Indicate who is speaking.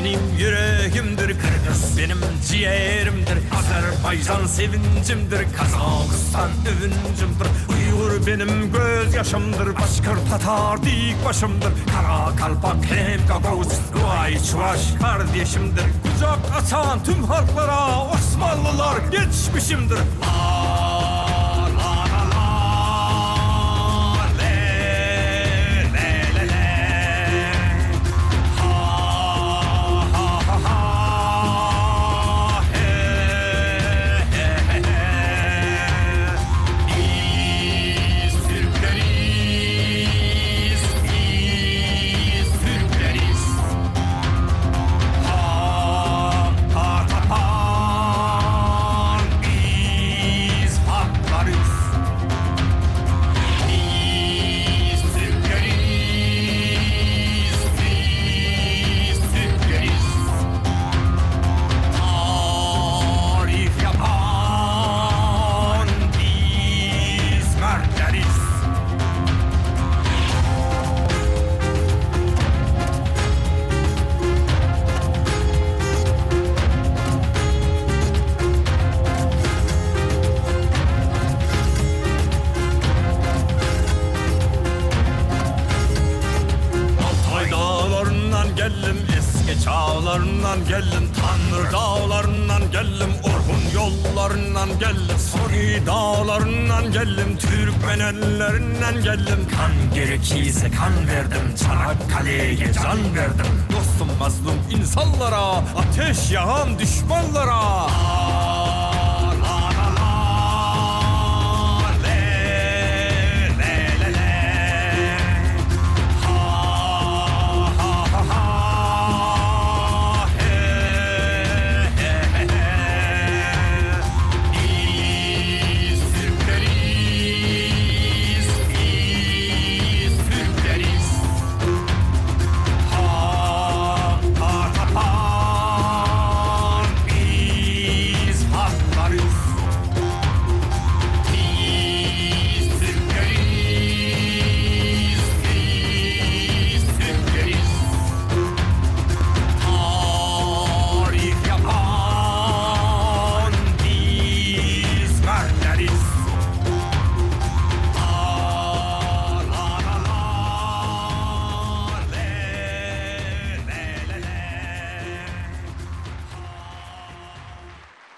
Speaker 1: Benim yüreğimdir Kırgız Benim ciğerimdir Azerbaycan sevincimdir Kazakistan övüncümdür Uygur benim gözyaşımdır Başkır Tatar dik başımdır Kara Kalpak hem Gagavuz Guay Çuvaş kardeşimdir Kucak açan tüm halklara Osmanlılar geçmişimdir Aa! Geldim eski çağlarından geldim Tanrı dağlarından geldim Orhun yollarından geldim Sori dağlarından geldim Türkmen ellerinden geldim Kan gerekiyse kan verdim Çanakkale'ye can verdim. Dostum mazlum insanlara Ateş yahan düşmanlara